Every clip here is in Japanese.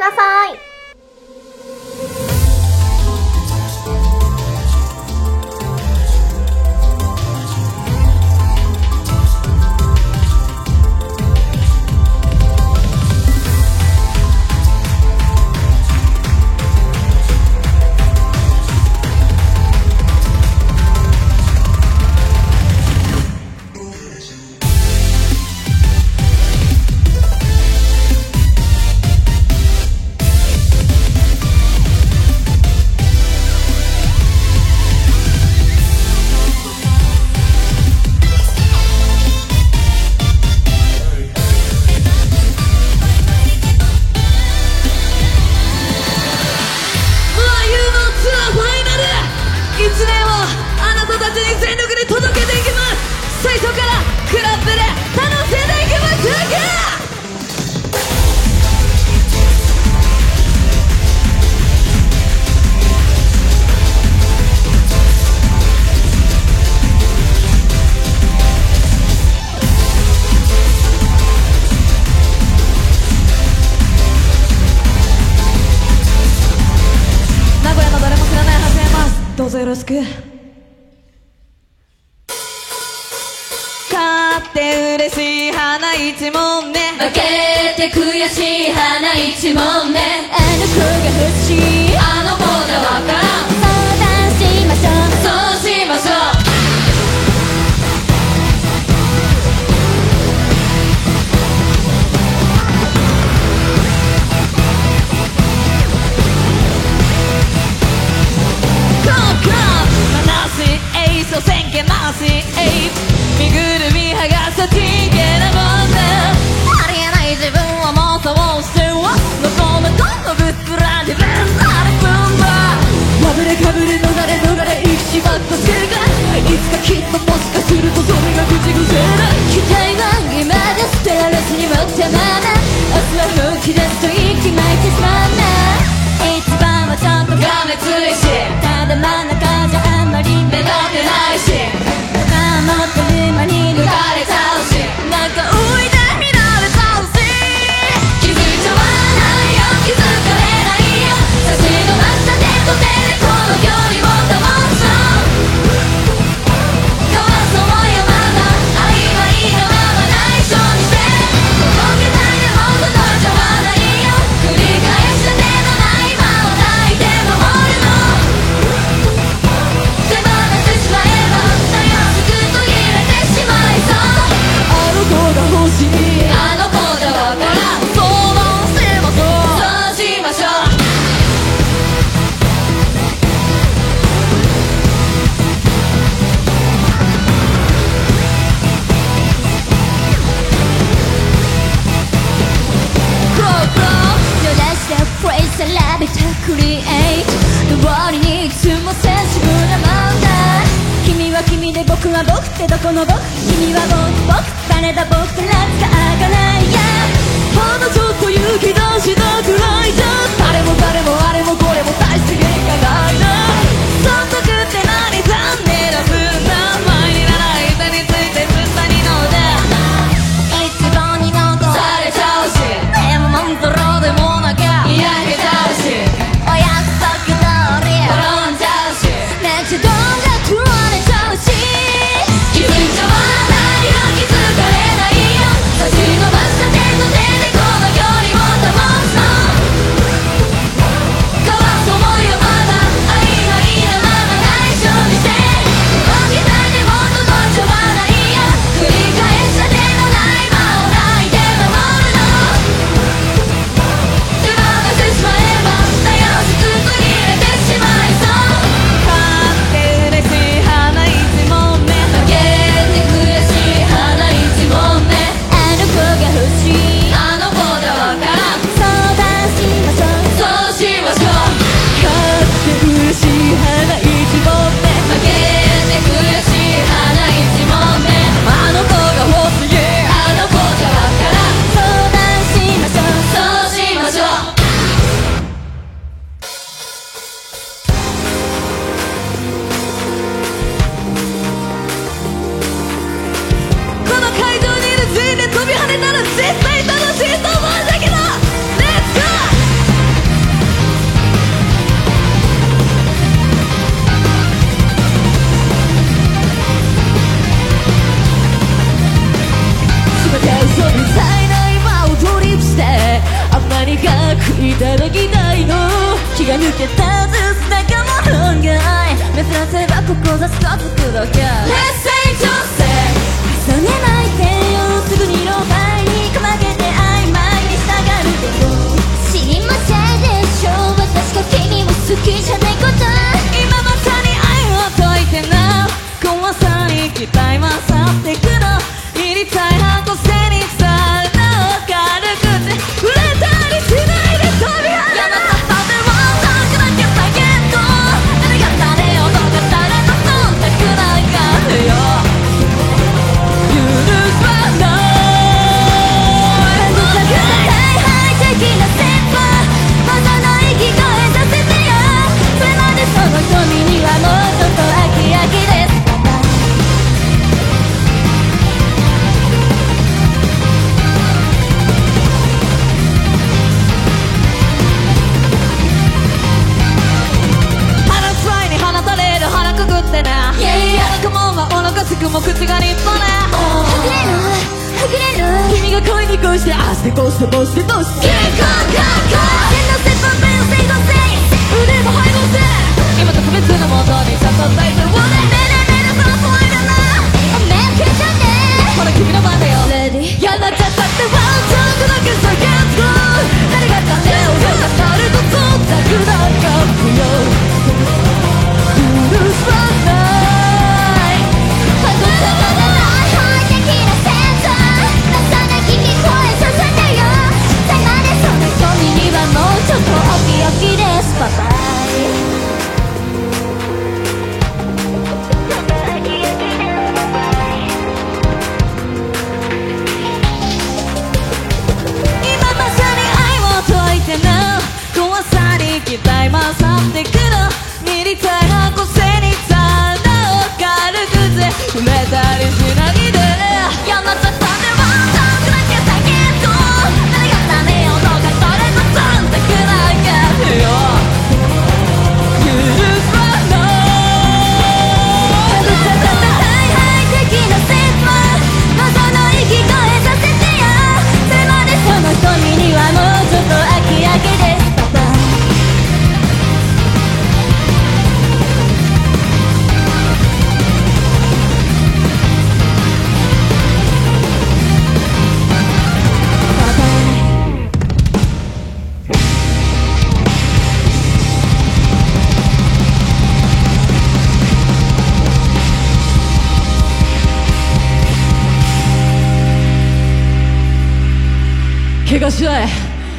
ださい。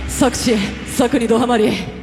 作詞作にどハマり。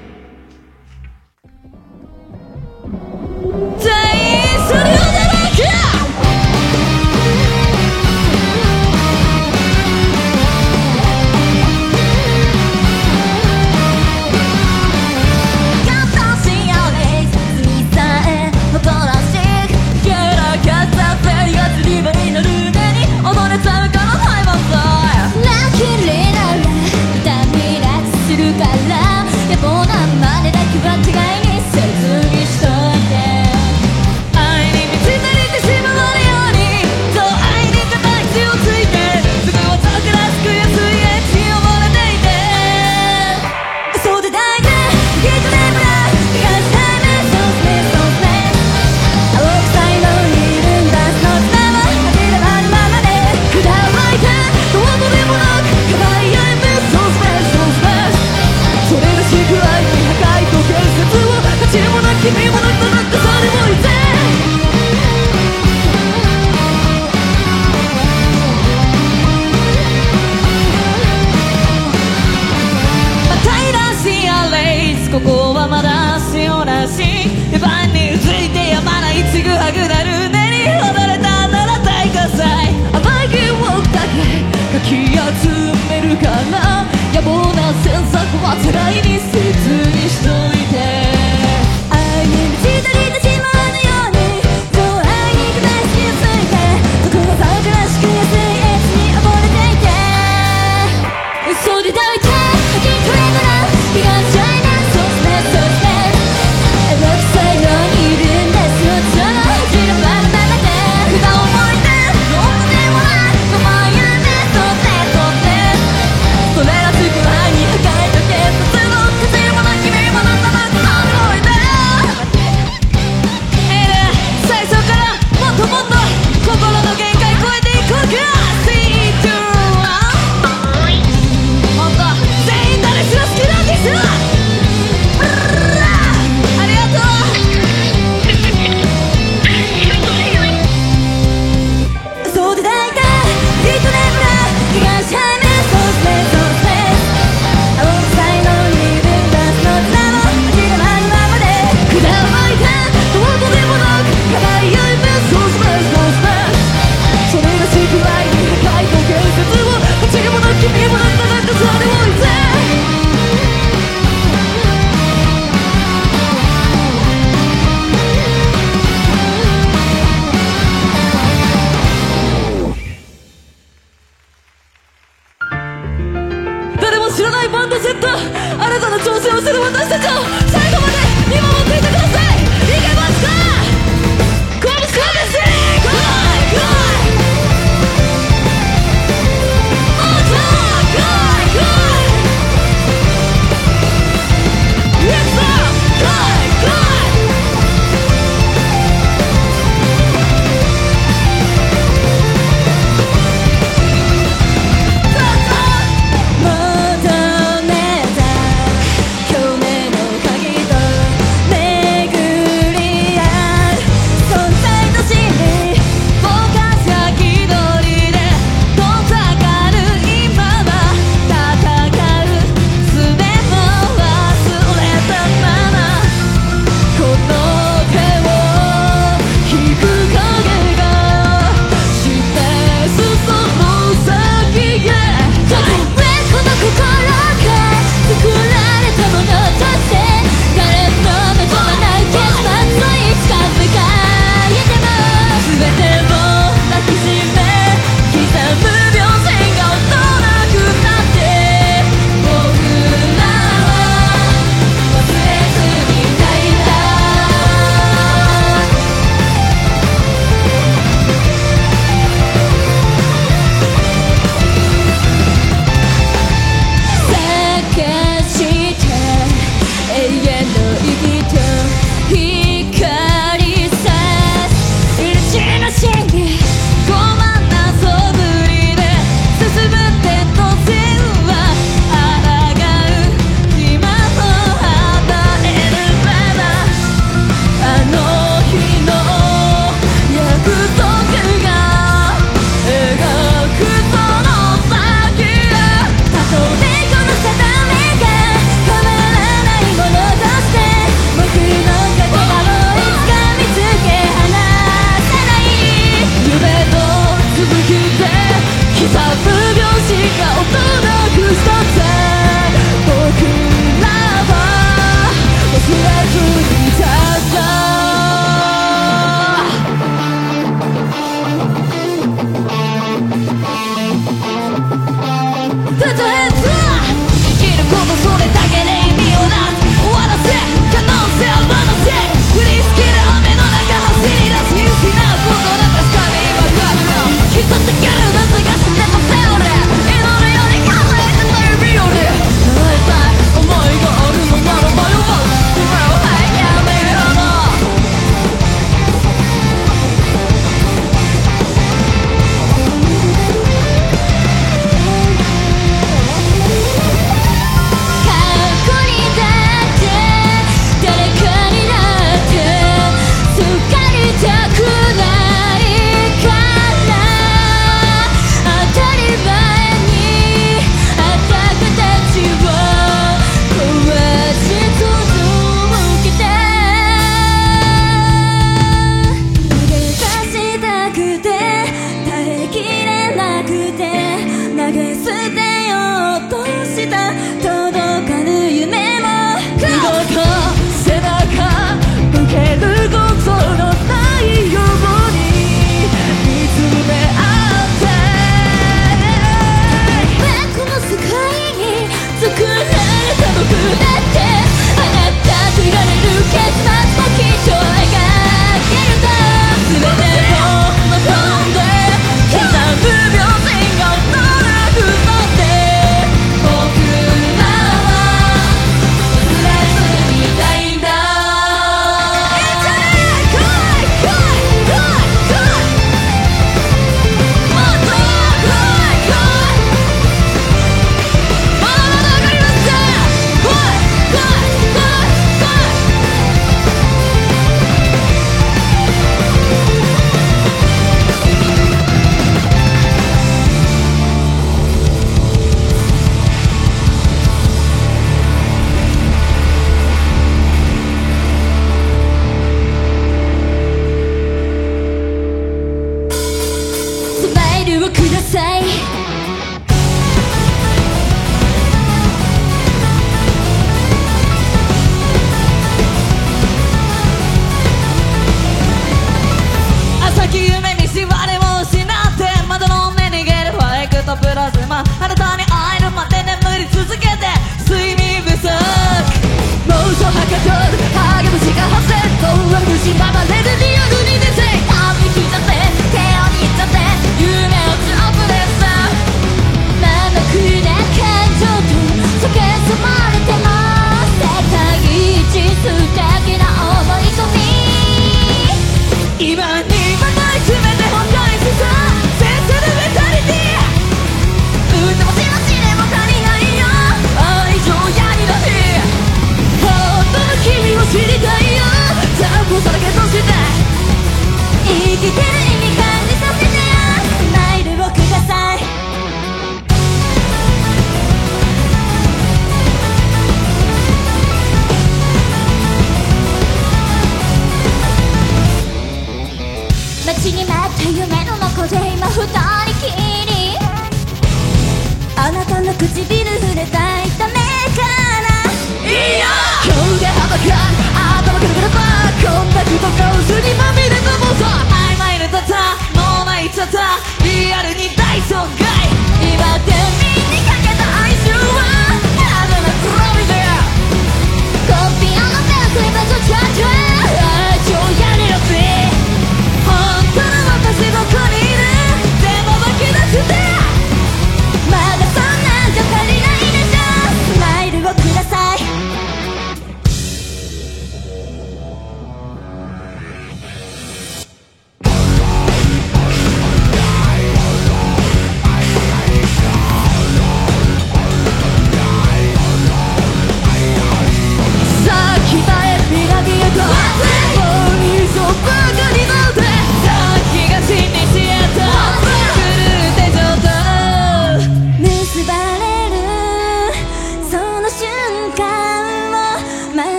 絶対新たな挑戦をする私たちを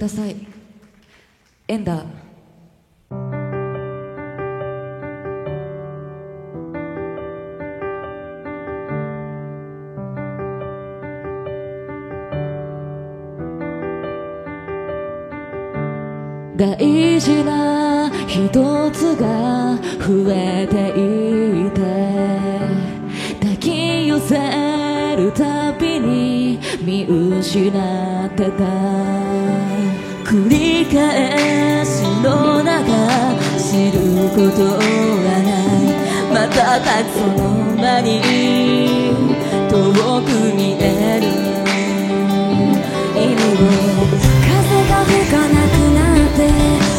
ください。エンダー。大事な一つが増えていて抱き寄せ見失ってた繰り返しの中知ることはない。またたくその間に遠く見える。犬を風が吹かなくなって。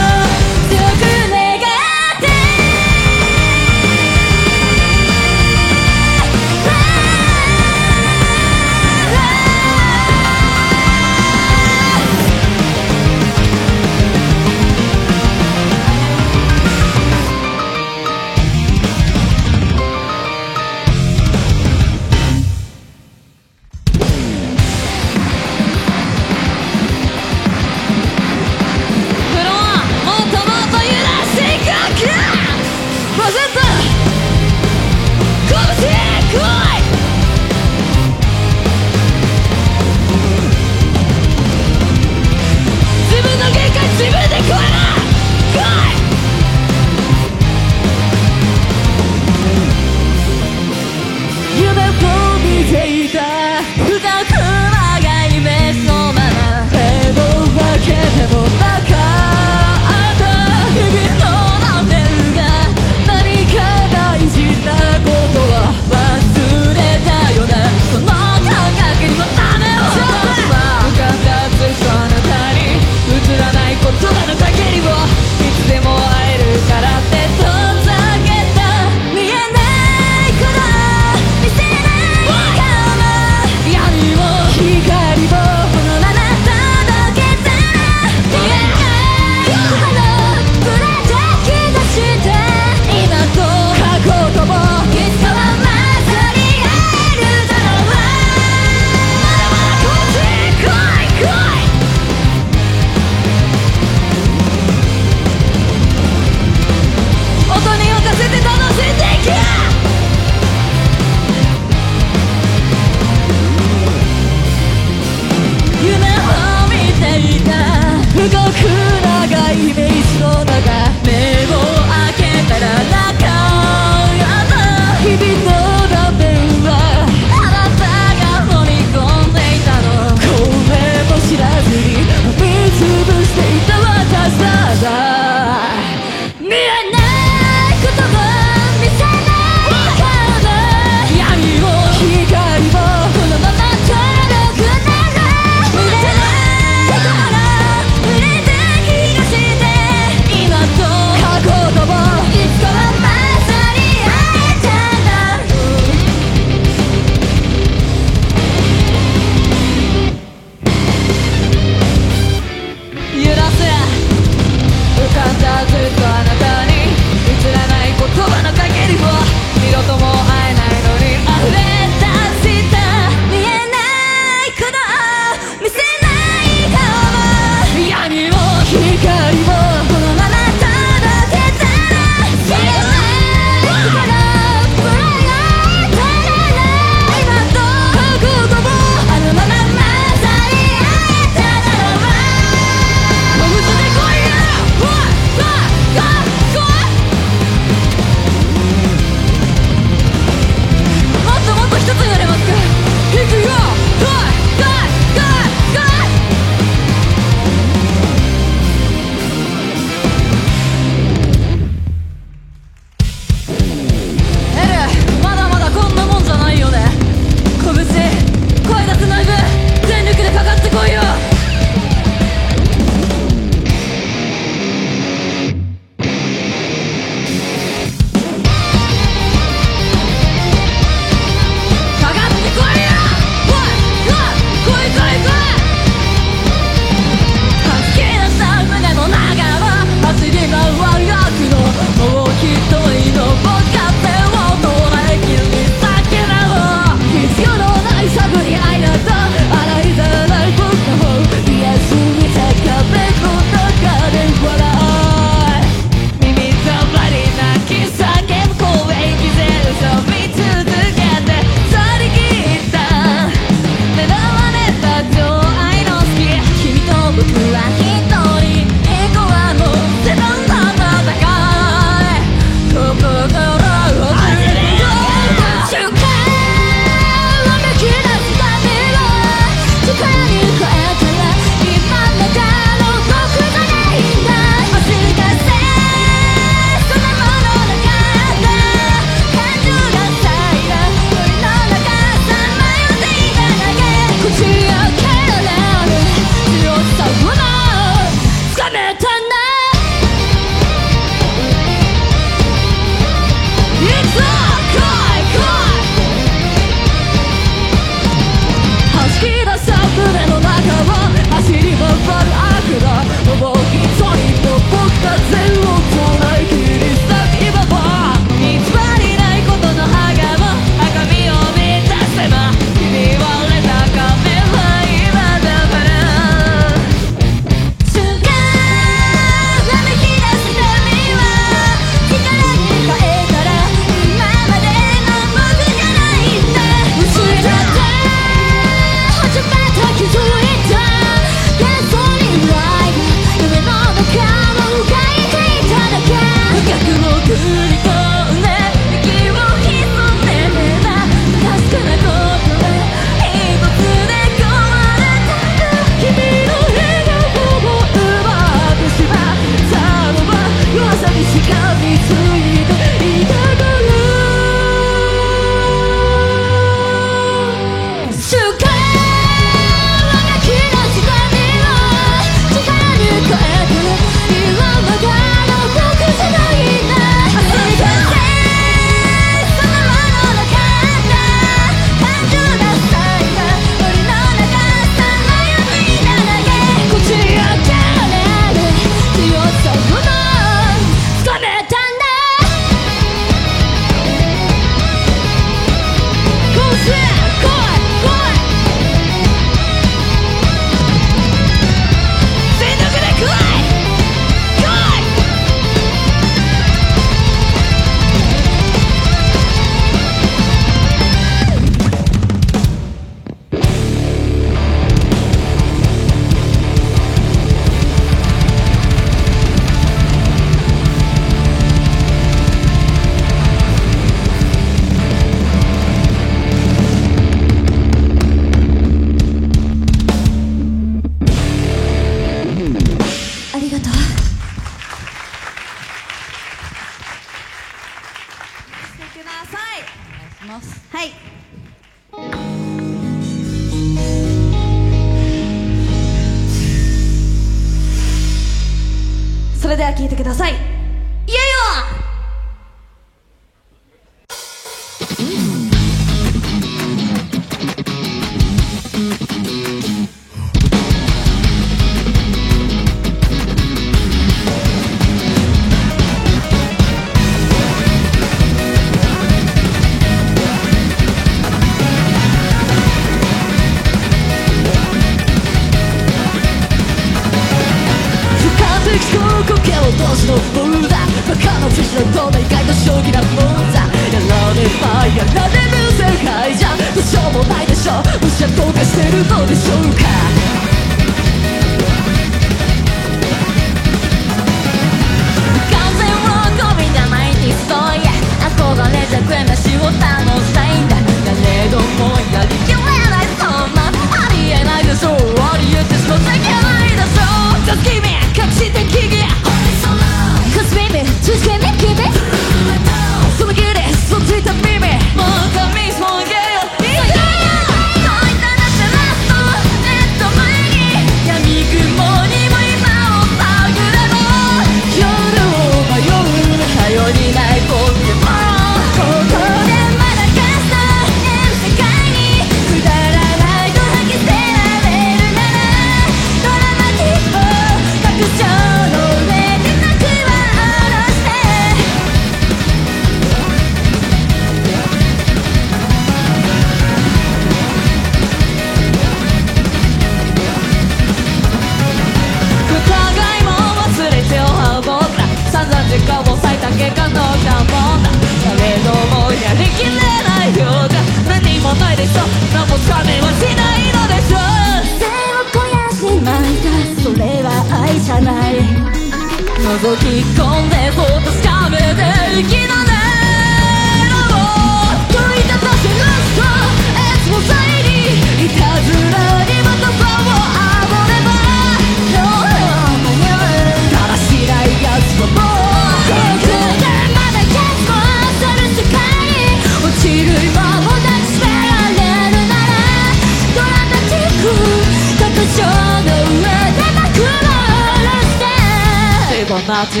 about you.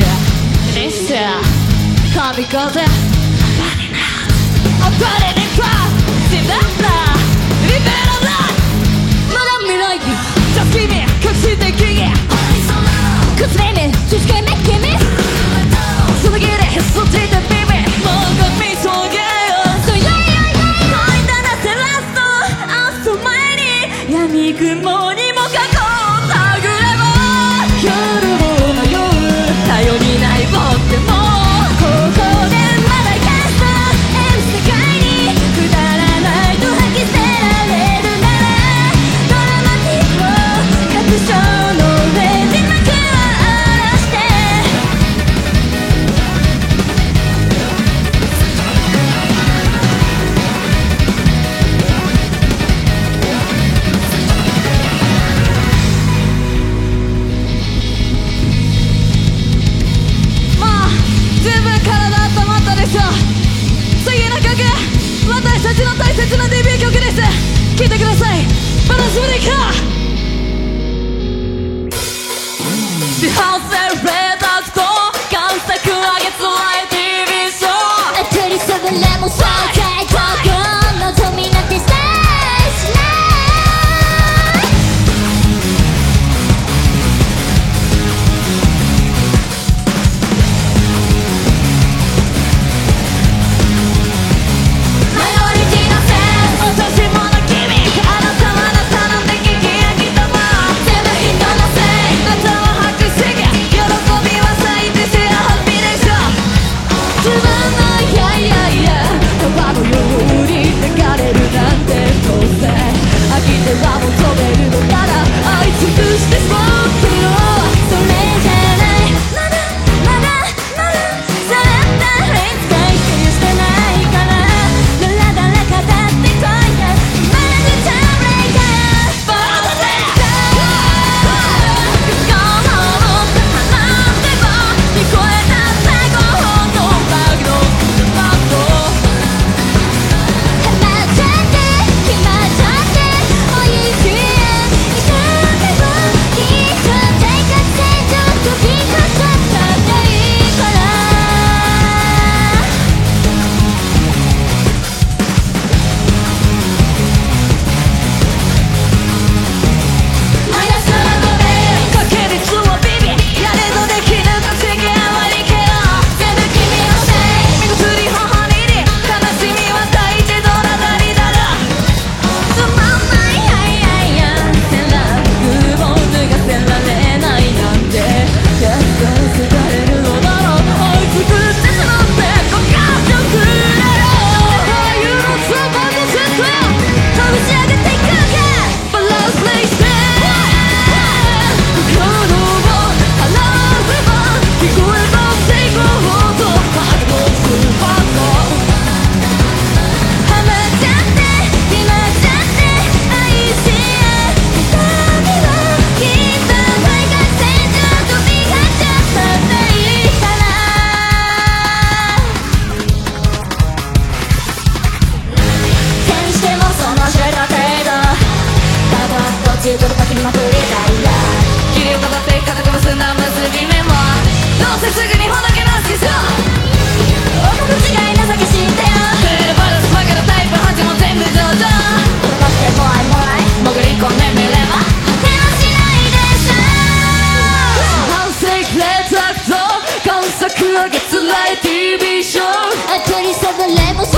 This year, kamikaze. I'm burning out. I'm burning in crowd. I'm. Just give me. See the king. Only so Just give me, give me. 中途で書きまくりたいや霧をかって固く結すな結び目もどうせすぐにほどけなすでしょおか違い情け知ってよクールバランス負けタイプ8も全部上々このってもらいもらい潜り込んでみればてしないでしょ観測 TV ショーもさ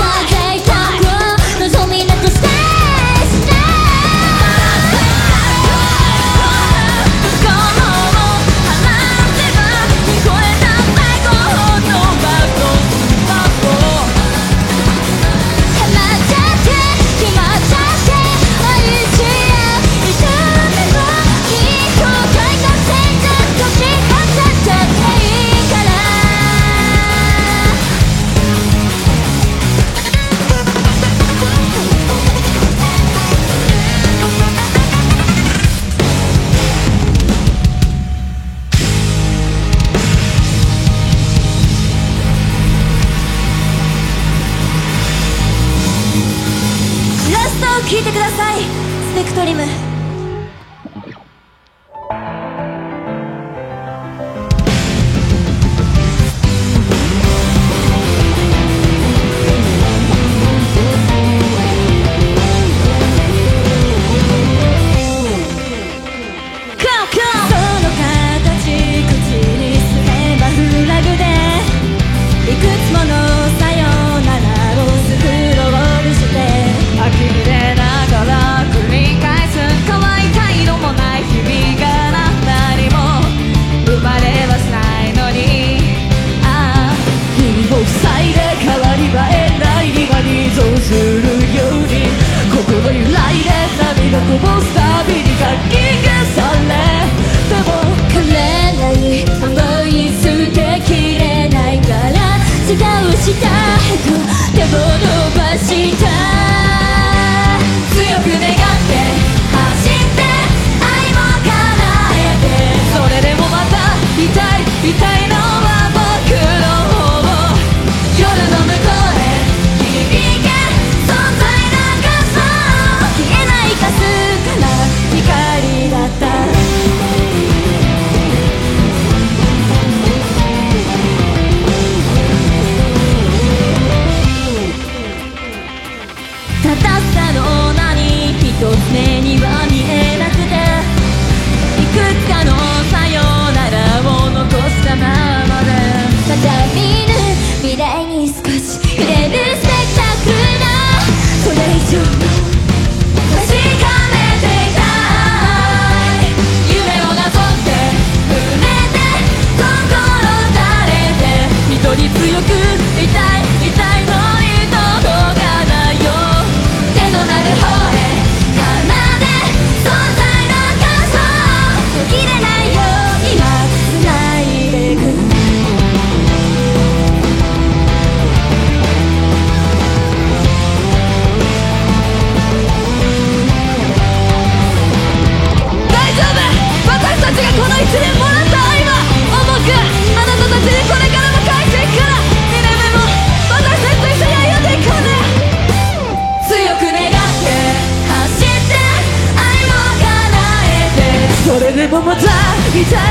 痛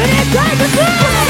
黒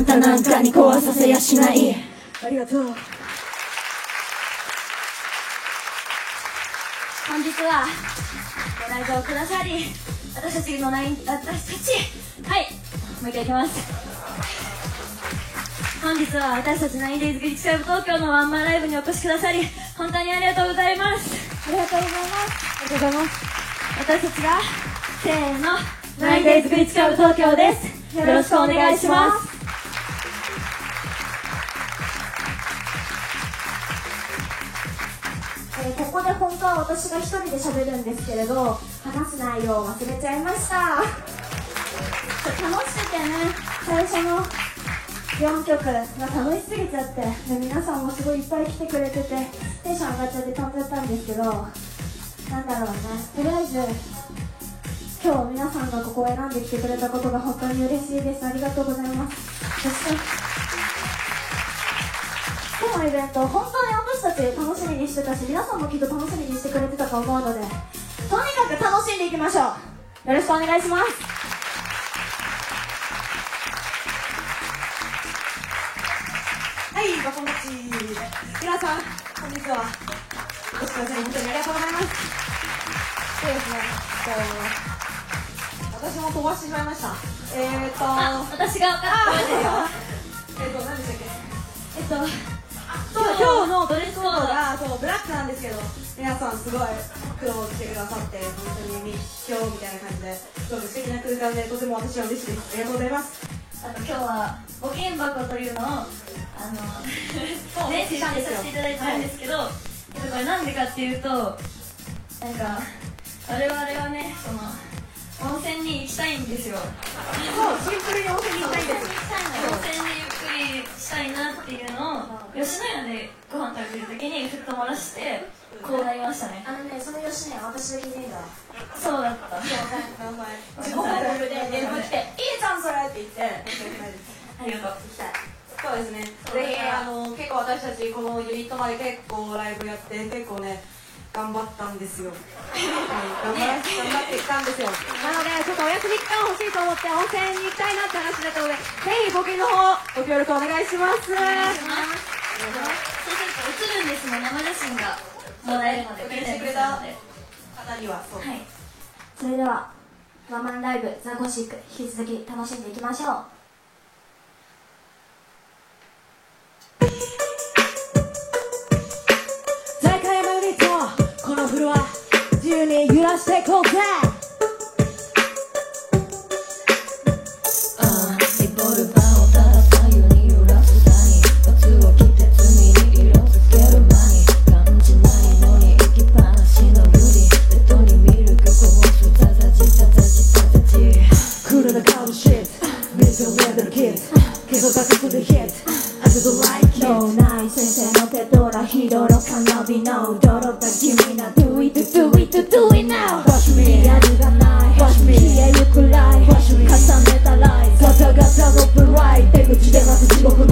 んたなんかに壊させやしない。ありがとう。本日はご来場くださり私たちのナイン私たち。はい。もう一回いきます。本日は私たちナインデイズグリッチクラブ東京のワンマンライブにお越しくださり本当にありがとうございます。ありがとうございます。ありがとうございます。私たちがせーのナインデイズグリッチクラブ東京です。よろしくお願いしますえーここで本当は私が一人で喋るんですけれど話す内容を忘れちゃいました。楽しくてね最初の4曲が楽しすぎちゃってで皆さんもすごいいっぱい来てくれててテンション上がっちゃって飛んじゃったんですけどなんだろうねとりあえず今日皆さんがここを選んできてくれたことが本当に嬉しいです。ありがとうございます。そしてこのイベント本当に私たち楽しみにしてたし皆さんもきっと楽しみにしてくれてたと思うのでとにかく楽しんでいきましょう。よろしくお願いします。はい、バコンバチ。皆さん、本日は。お越しくださり本当にありがとうございます。そうですね、えっと私も飛ばしてしまいました。えー、っとあ私が分かあった。えっと、何でしたっけ？えっとそう今日のドレスコードがそうブラックなんですけど皆さんすごい苦労してくださって本当に密教みたいな感じですごく素敵な空間でとても私は嬉しいですありがとうございますあと今日は募金箱というのをあの練習してさせていただいてるんですけど、えっとこれなんでかっていうとなんか我々はねその温泉に行きたいんですよ。そうシンプルに温泉に行きたいんです。温泉でゆっくりしたいなっていうのを吉野家でご飯食べてる時にふっと漏らしてこうなりましたね。あのねその吉野家私で聞いてんだわそうだったご飯食べて電話来て「いいじゃんそれ!」って言ってありがとう。そうですね。ぜひあの結構私たちこのユニットまで結構ライブやって結構ね頑張ったんですよ。はい、頑張ら頑張ってきたんですよ。なのでちょっとお休み期間欲しいと思って温泉に行きたいなって話だったので、ぜひ募金の方ご協力お願いします。お願いしますそうすると映るんですもん生写真がもらえるので送ってくれた方にはそう。はいそれではワンマンライブザ・ゴシック引き続き楽しんでいきましょうは自由に揺らしていこうぜ、リボルをただ左右に揺らすを着て罪に色けるに感じないのに行きっぱなしのゆりベッにこぼすシッツレベルキッでヒッ脳内先生の手ドラヒドロカビ君などタのプライ出口でまず地獄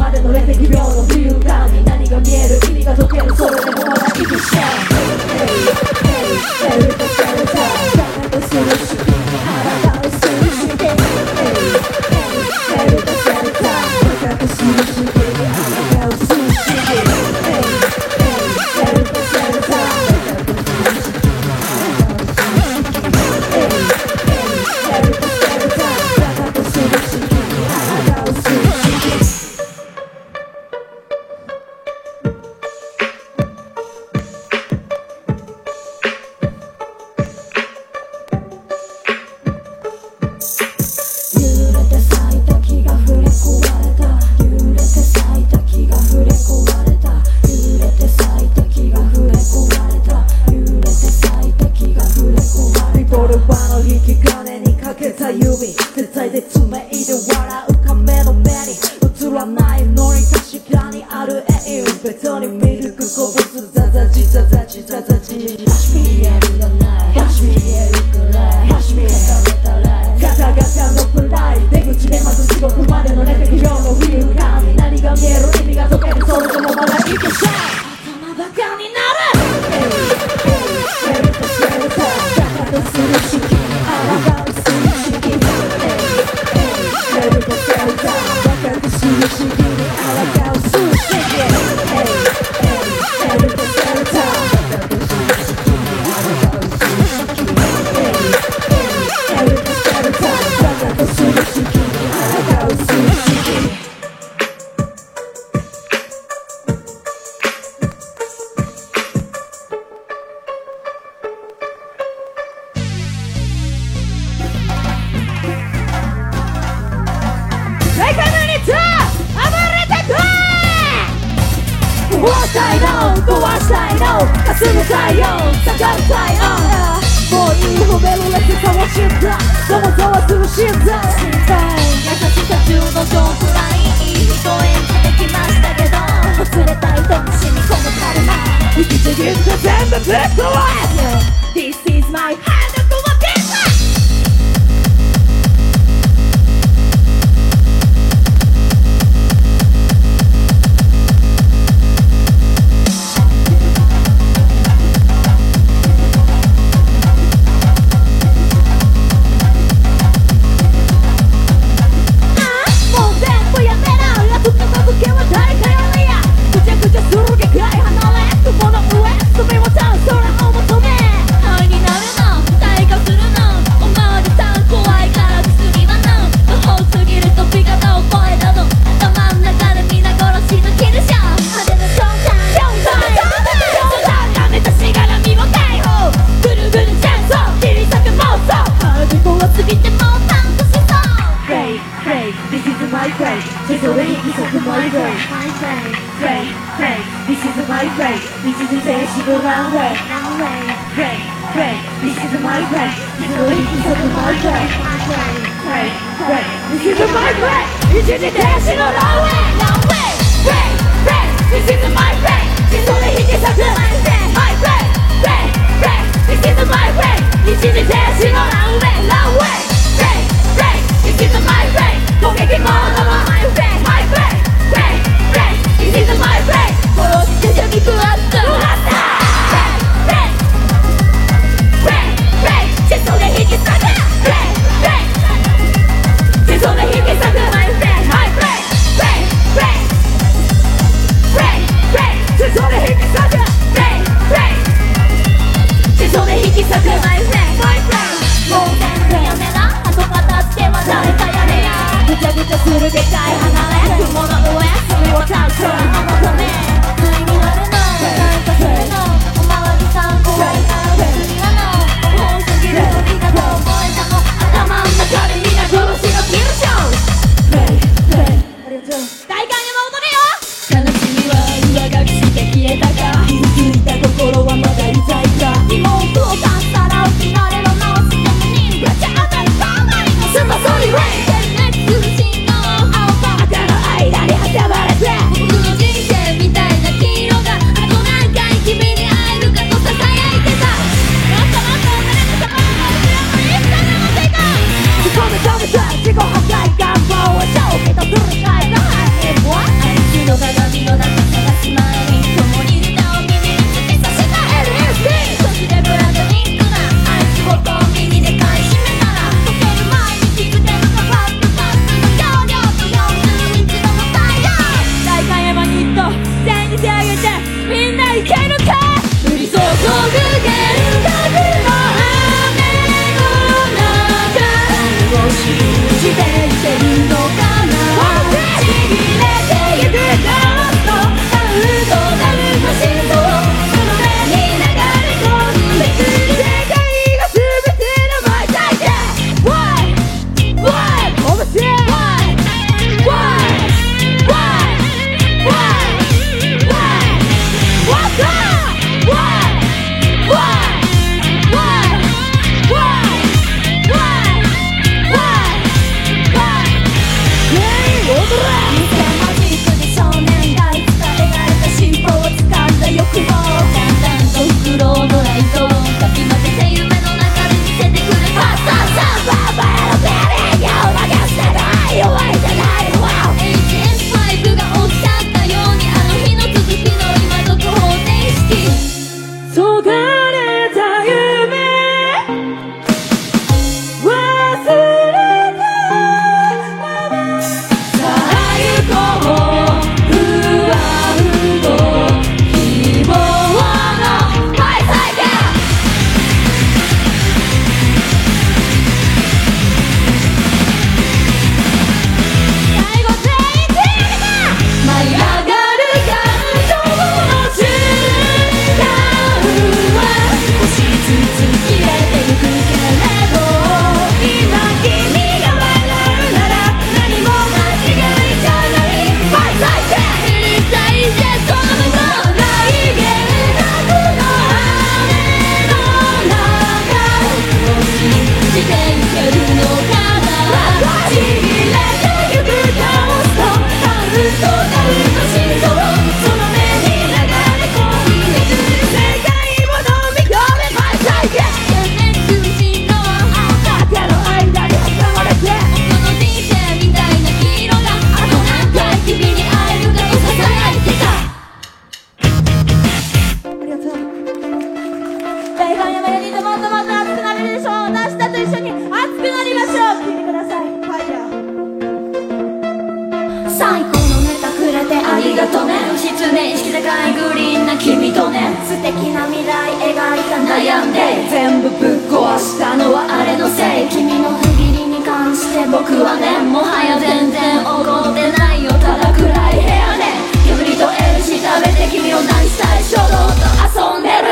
素敵な未来描いた悩んで全部ぶっ壊したのはあれのせい。君の不義理に関して僕はねもはや全然怒ってないよ。ただ暗い部屋で煙と L し食べて君を何したい？衝動と遊んでる。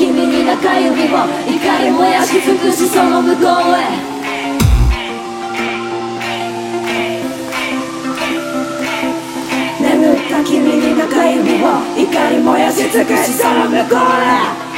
君に中指を怒り燃やし尽くしその向こうへ。眠った君に中指を怒り燃やし尽くしその向こうへ。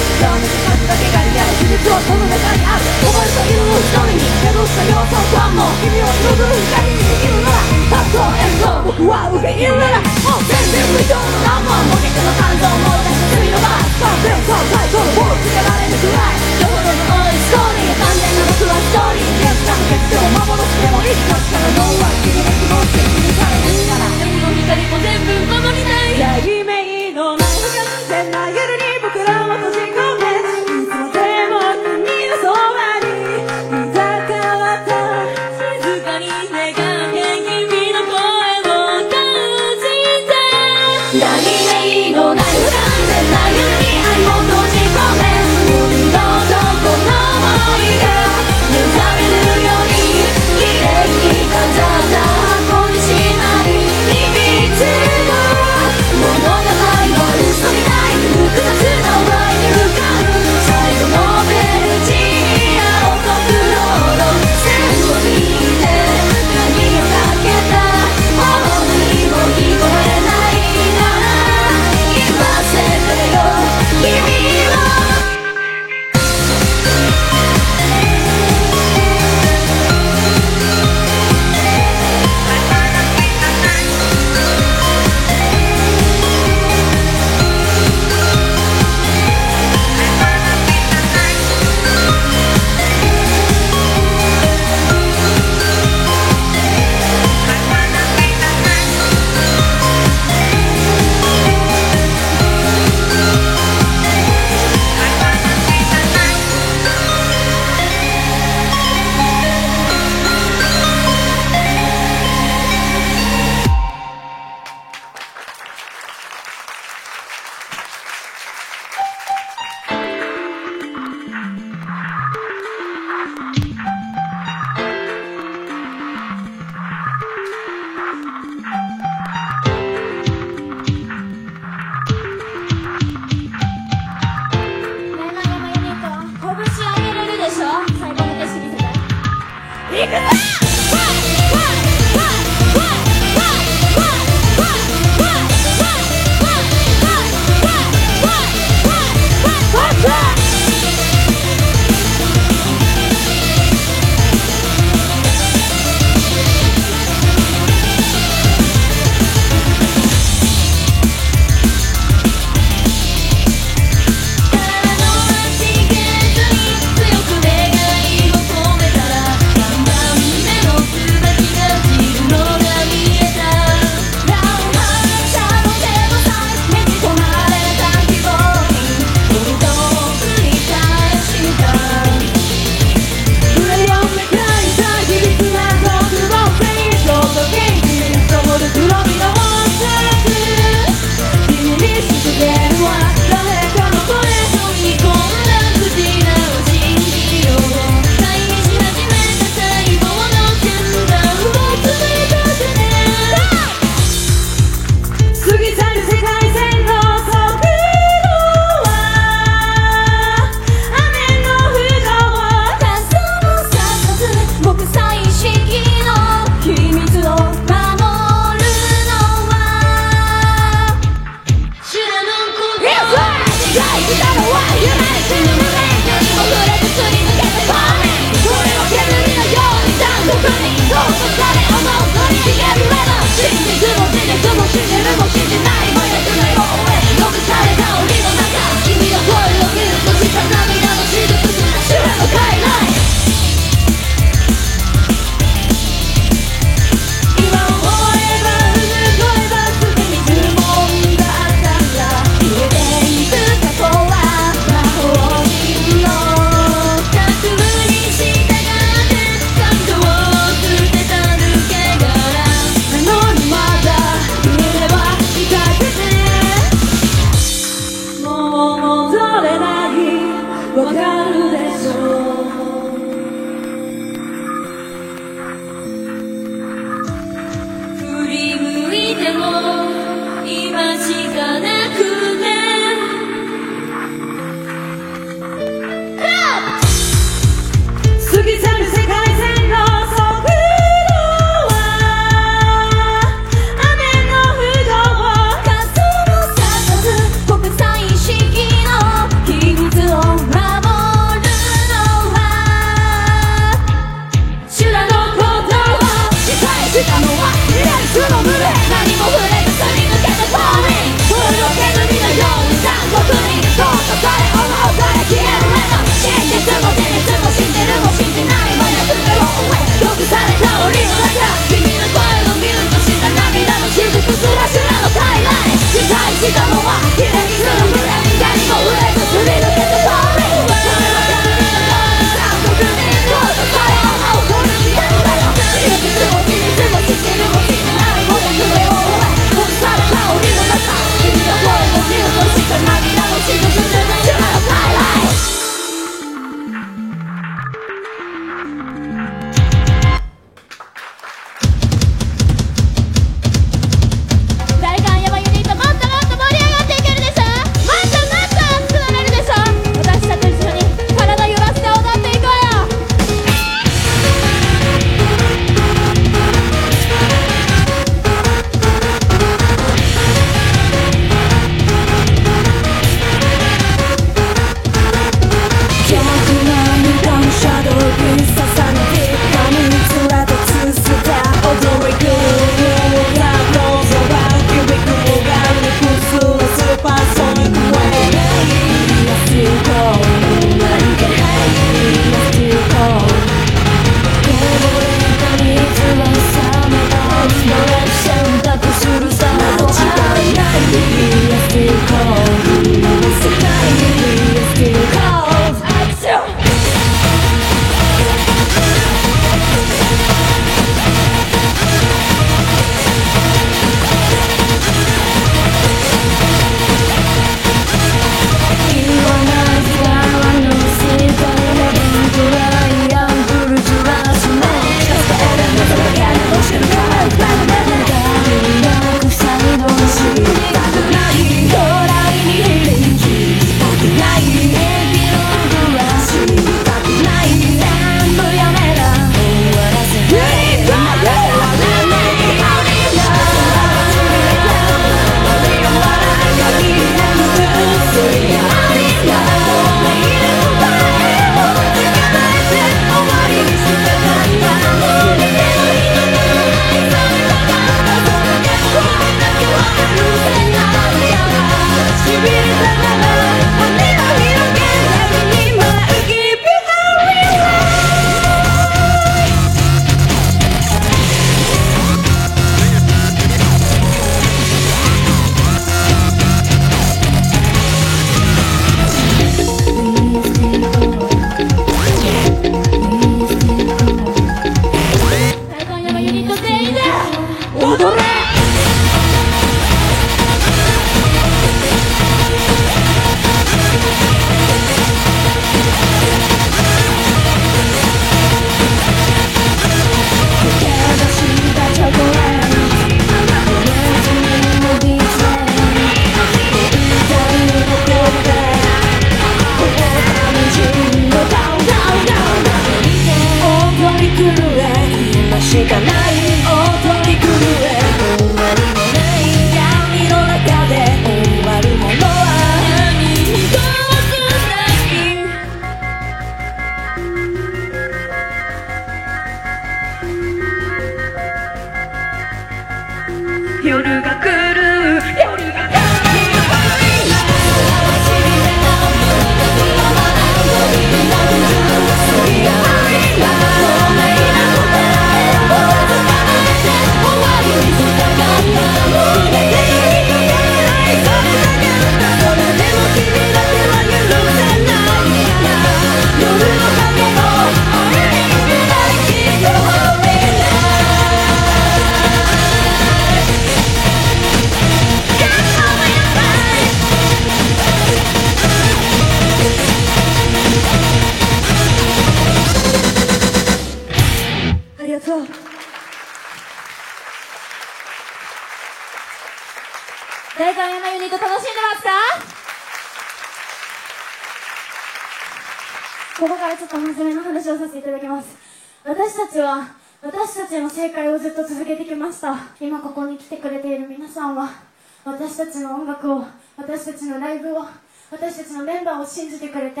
たちの音楽を私たちのライブを私たちのメンバーを信じてくれて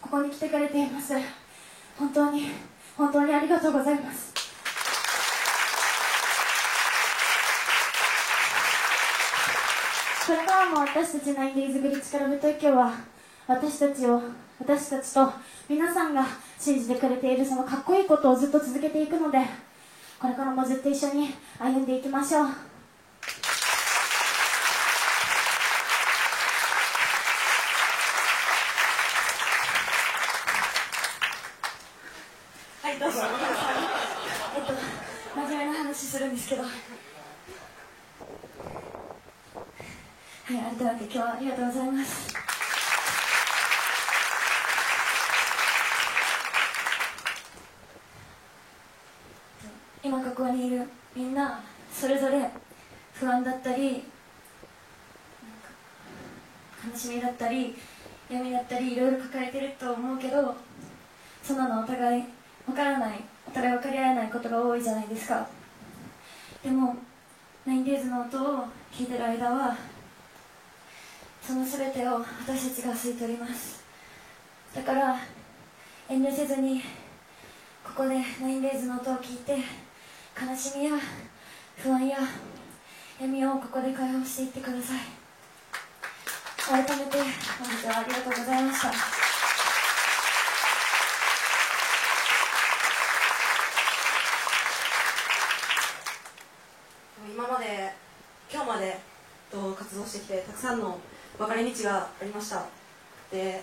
ここに来てくれています。本当に本当にありがとうございます。これからも私たちナインディーズグリッチクラブ東京は私たちを私たちと皆さんが信じてくれているそのかっこいいことをずっと続けていくのでこれからもずっと一緒に歩んでいきましょうはいどうぞえっと真面目な話するんですけど。はい改めて今日はありがとうございます。今ここにいるみんなそれぞれ不安だったり悲しみだったり闇だったりいろいろ抱えてると思うけどそんなのお互い分からないお互い分かり合えないことが多いじゃないですか。でもナインデイズの音を聴いてる間はその全てを私たちが吸い取ります。だから遠慮せずにここでナインデイズの音を聞いて悲しみや不安や闇をここで解放していってください。改めて本日はありがとうございました今まで今日までと活動してきてたくさんの分かれ道がありました。で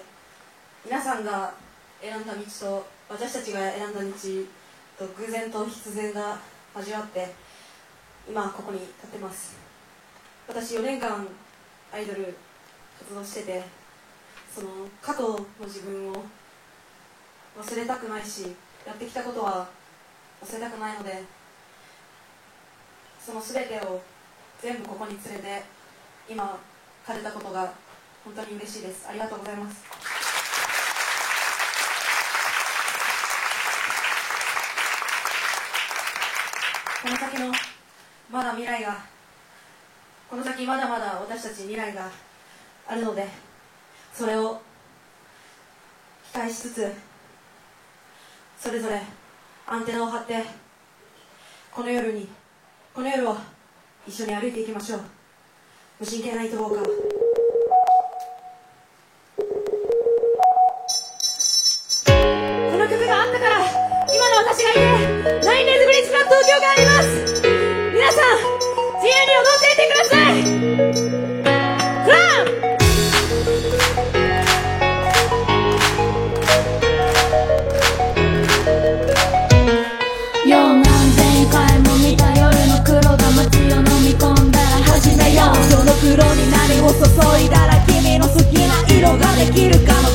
皆さんが選んだ道と私たちが選んだ道と偶然と必然が交わって今ここに立ってます。私4年間アイドル活動しててその過去の自分を忘れたくないしやってきたことは忘れたくないのでその全てを全部ここに連れて今枯れたことが本当に嬉しいです。ありがとうございます。この先のまだ未来がこの先まだまだ私たち未来があるのでそれを期待しつつそれぞれアンテナを張ってこの夜にこの夜を一緒に歩いていきましょう。無神経ナイトウォーカーこの曲があったから今の私がいてナインデイズブリッジクラ東京があります。皆さん自由に踊っていてください。何を注いだら君の好きな色ができるかも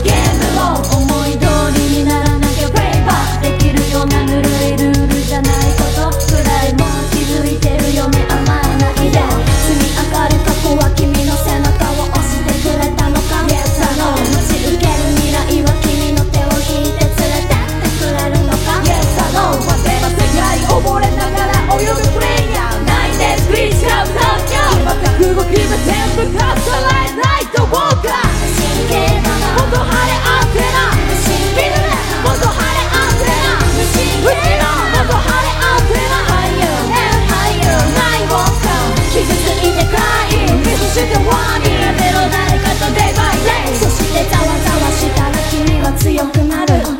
ば強くなる。だな。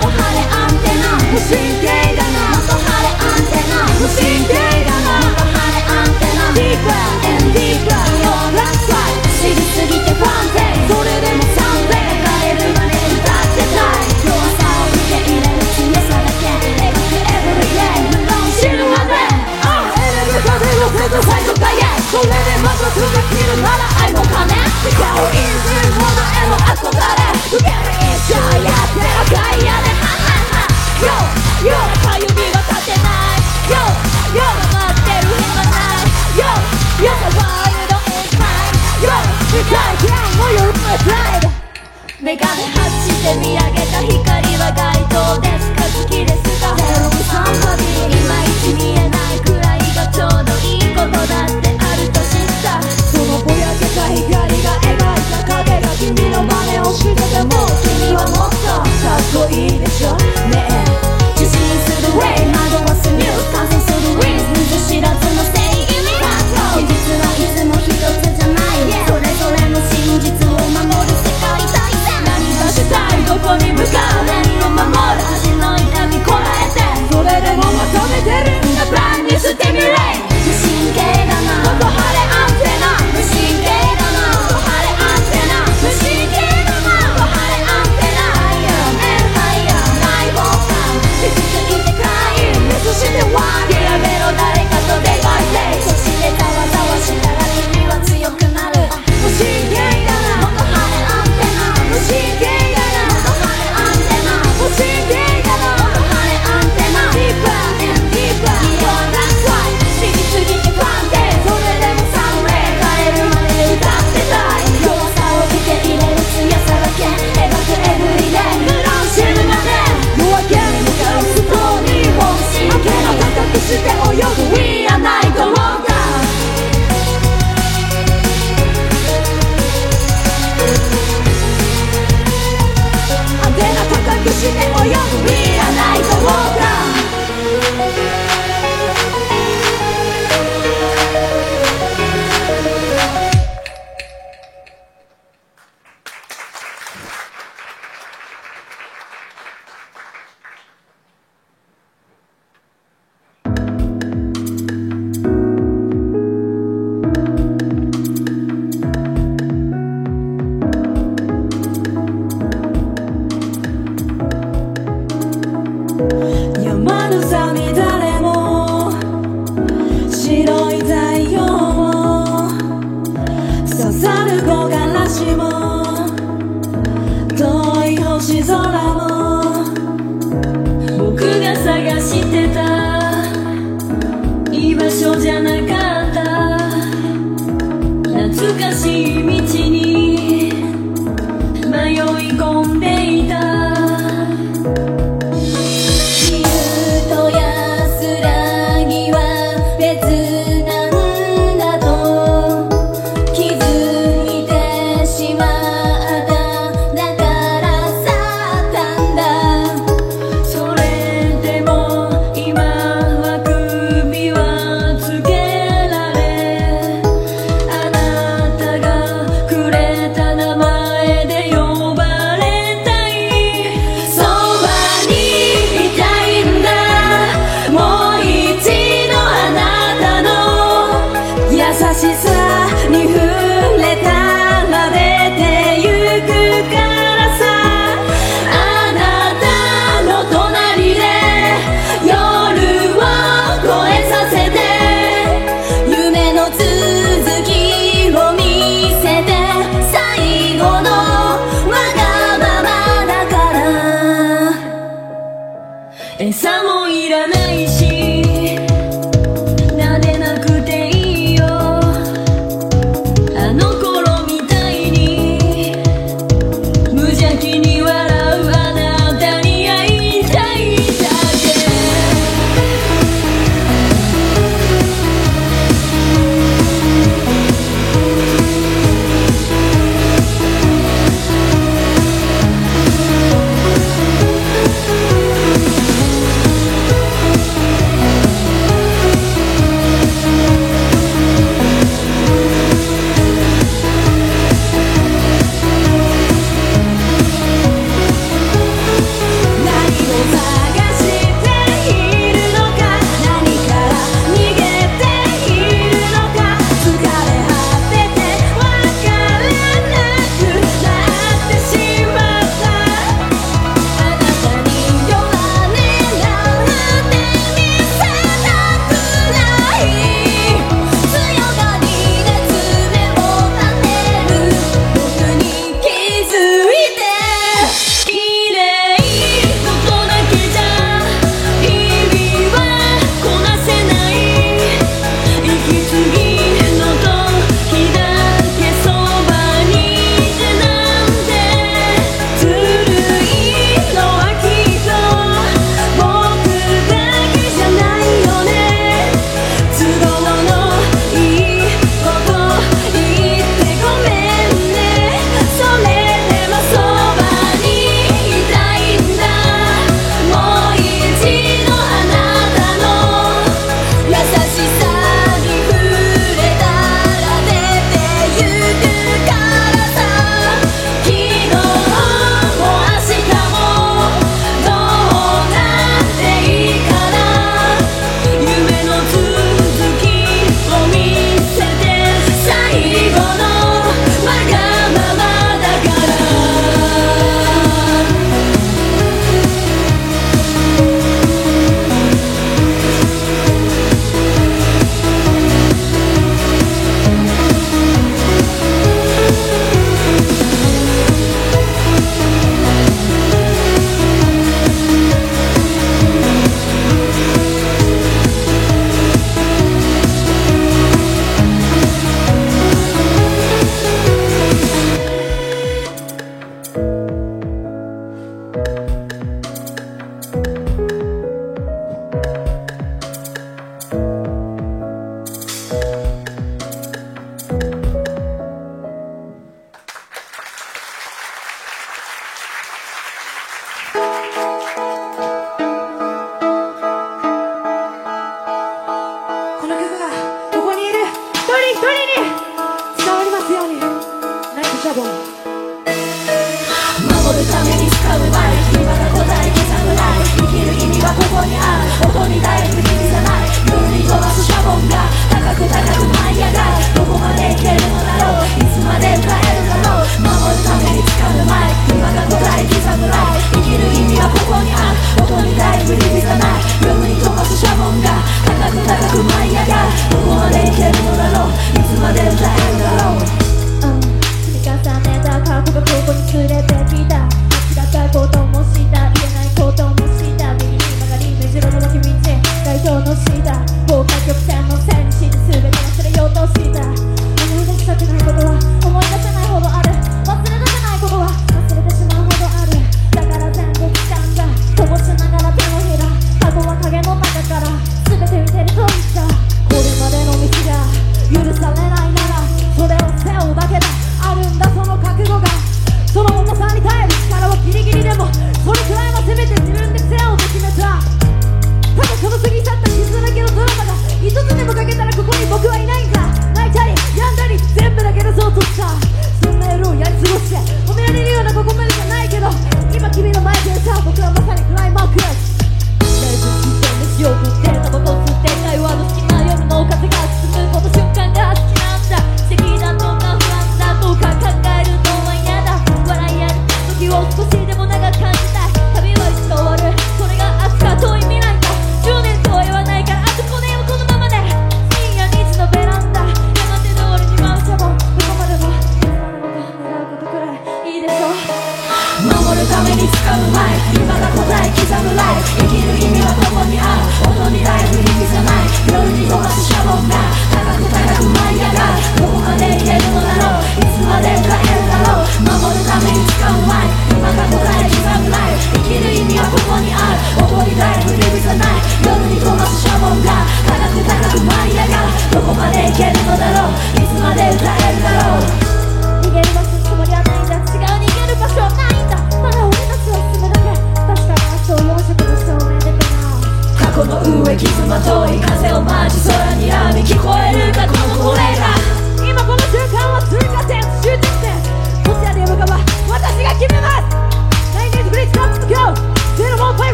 お晴れアンテナ。無神経だな。また晴れアンテナ。無神経だな。また晴れアンテナ。Deeper and deeper よ That's right 知りすぎてファンテそれで魔女ができるなら愛も金使ういずものへの憧れ受ける一生やって赤い屋根ハハハ YO! YO! かゆみ立てない YO! YO! 黙ってる暇ない YO! YO! The world is mine YO! 世界中もよるプライドメガネ外して見上げた光は街灯ですか好きですかヘロンサンバデいまいち見えないくらいがちょうどいいことだ仕方も君はもっとかっこいいでしょ。ねえ。受信する way 惑わすニュース感染する w i n 水知らずの正義にカット実はいつも一つじゃない、yeah. それぞれの真実を守る世界大戦何がしたいどこに向かう。何を守る？足の痛みこらえて。それでもまとめてるんだ。Brand new stimulate to the one whoa.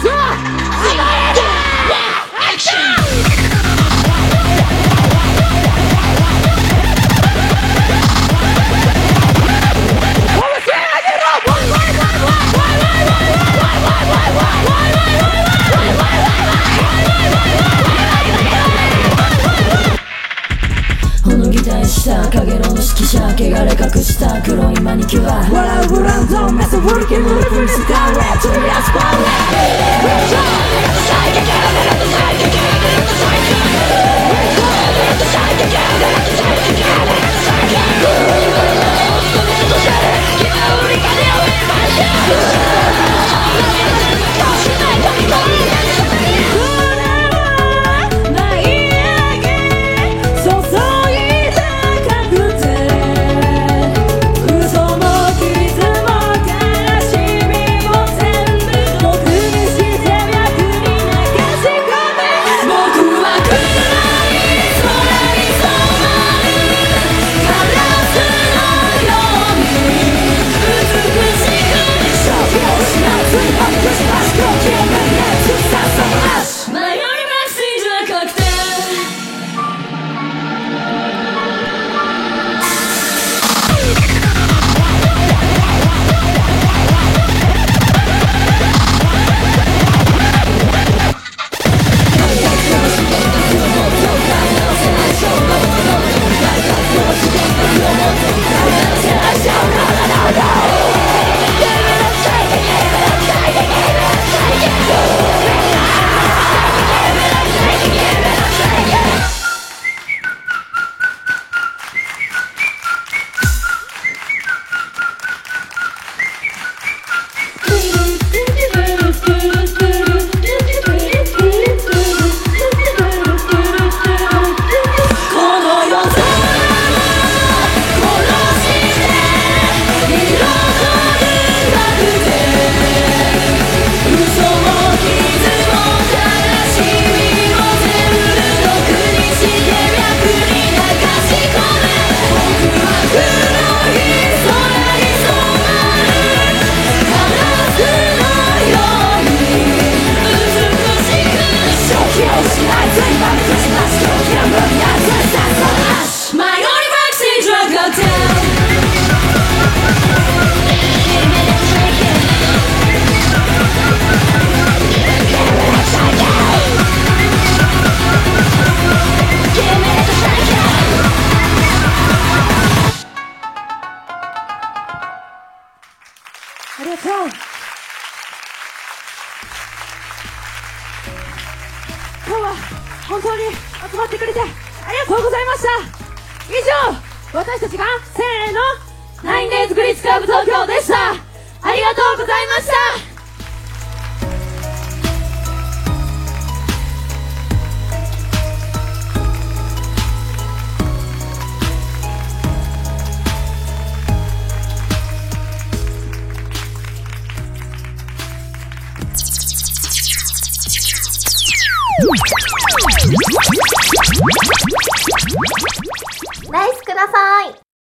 死啊死开者影の指揮者汚れ隠した黒いマニキュア笑うブランドメスルケンのフリスカーレットリアスパーレッド Yeah!